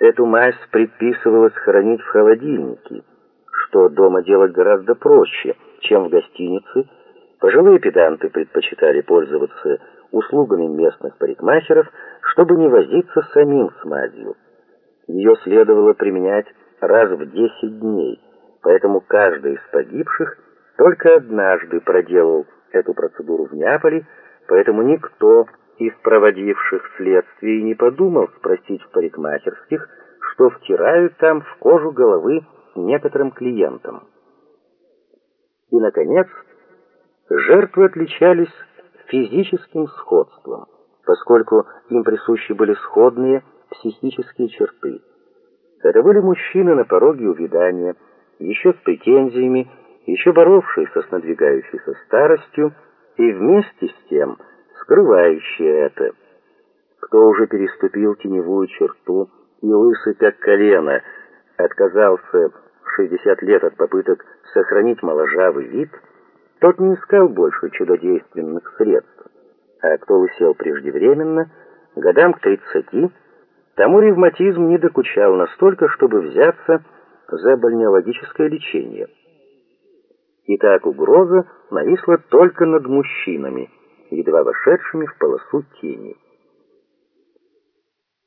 Эту мазь предписывалось хранить в холодильнике, что дома делать гораздо проще, чем в гостинице. Пожилые педанты предпочитали пользоваться услугами местных парикмахеров, чтобы не возиться самим с мазью. Ее следовало применять раз в 10 дней, поэтому каждый из погибших только однажды проделал эту процедуру в Неаполе, поэтому никто из проводивших следствие не подумал спросить в парикмахерских, что втирают там в кожу головы некоторым клиентам. И, наконец, жертвы отличались физическим сходством, поскольку им присущи были сходные психические черты. Это были мужчины на пороге увядания, еще с претензиями, еще боровшиеся с надвигающейся старостью, и вместе с тем скрывающие это. Кто уже переступил теневую черту и лысый как колено, отказался в 60 лет от попыток сохранить моложавый вид, тот не искал больше чудодейственных средств. А кто лысел преждевременно, годам к 30, тому ревматизм не докучал настолько, чтобы взяться за бальнеологическое лечение. Итак, угроза нависла только над мужчинами, едва вошедшими в полосу тени.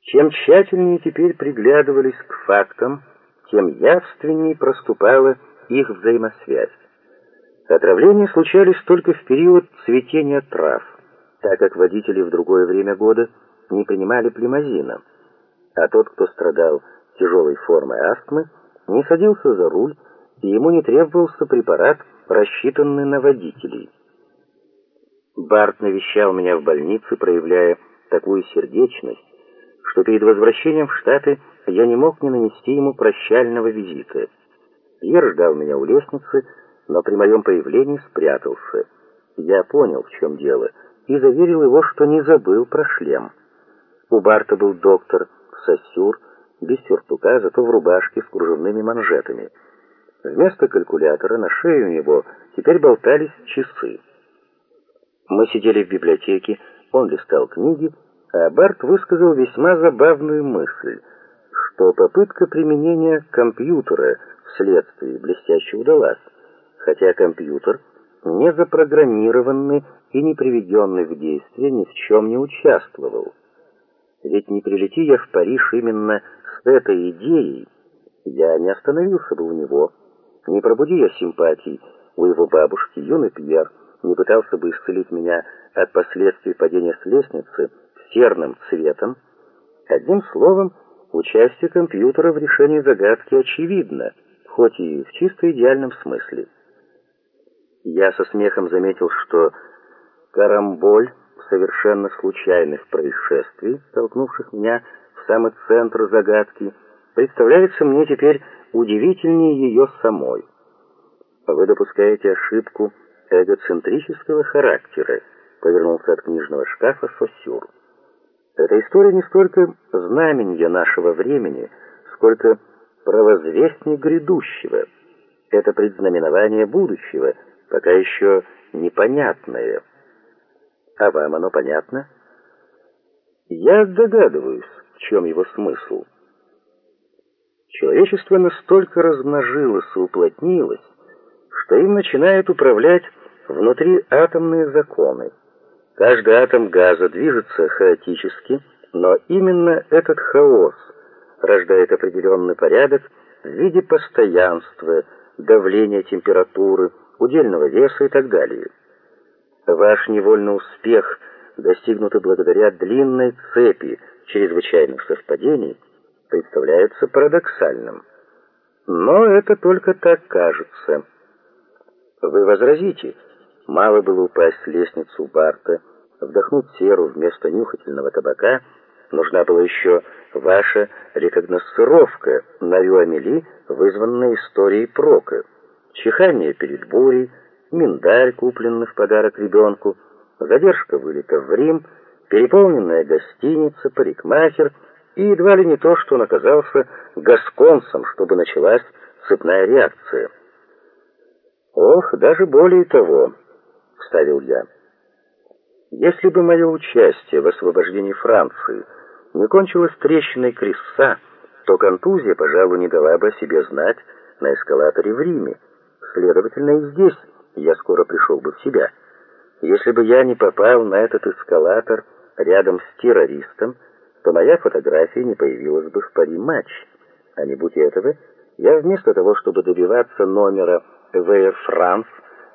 Чем тщательнее теперь приглядывались к фактам, тем явственнее проступала их взаимосвязь. Отравления случались только в период цветения трав, так как водители в другое время года не принимали плимазина, а тот, кто страдал тяжелой формой астмы, не садился за руль, и ему не требовался препарат, рассчитанный на водителей. Барт навещал меня в больнице, проявляя такую сердечность, что перед возвращением в Штаты я не мог не нанести ему прощального визита. Пьер ждал меня у лестницы, но при моем появлении спрятался. Я понял, в чем дело, и заверил его, что не забыл про шлем. У Барта был доктор Сосюр, без сюртука, зато в рубашке с кружевными манжетами. Вместо калькулятора на шее у него теперь болтались часы. Мы сидели в библиотеке, он листал книги, а Барт высказал весьма забавную мысль, что попытка применения компьютера вследствие блестяще удалась, хотя компьютер, не запрограммированный и не приведенный в действие, ни в чем не участвовал. Ведь не прилети я в Париж именно с этой идеей, я не остановился бы у него, не пробуди я симпатий у его бабушки, юный Пьер, не пытался бы исцелить меня от последствий падения с лестницы серным цветом. Одним словом, участие компьютера в решении загадки очевидно, хоть и в чисто идеальном смысле. Я со смехом заметил, что карамболь совершенно случайных происшествий, столкнувших меня в самый центр загадки, представляется мне теперь удивительнее ее самой. Вы допускаете ошибку эгоцентрического характера, повернулся от книжного шкафа Сосюр. Эта история не столько знамение нашего времени, сколько провозвестник грядущего. Это предзнаменование будущего, пока еще непонятное. А вам оно понятно? Я догадываюсь, в чем его смысл. Человечество настолько размножилось и уплотнилось, что им начинают управлять внутриатомные законы. Каждый атом газа движется хаотически, но именно этот хаос рождает определенный порядок в виде постоянства, давления температуры, удельного веса и так далее. Ваш невольный успех, достигнутый благодаря длинной цепи чрезвычайных совпадений, представляется парадоксальным. Но это только так кажется. Вы возразите, мало было упасть с лестницу Барта, вдохнуть серу вместо нюхательного табака, нужна была еще ваша рекогносцировка на Юамели, вызванная историей Прока, чихание перед бурей, миндаль, купленный в подарок ребенку, задержка вылета в Рим, переполненная гостиница, парикмахер и едва ли не то, что он оказался гасконцем, чтобы началась цепная реакция. Ох, даже более того, вставил я. Если бы мое участие в освобождении Франции не кончилось трещиной Крисса, что контузия, пожалуй, не дала бы о себе знать на эскалаторе в Риме. Следовательно, и здесь я скоро пришел бы в себя. Если бы я не попал на этот эскалатор рядом с террористом, то моя фотография не появилась бы в Пари матч. А не будь этого, я вместо того, чтобы добиваться номера в Air France,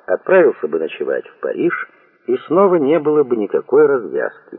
отправился бы ночевать в Париж, и снова не было бы никакой развязки.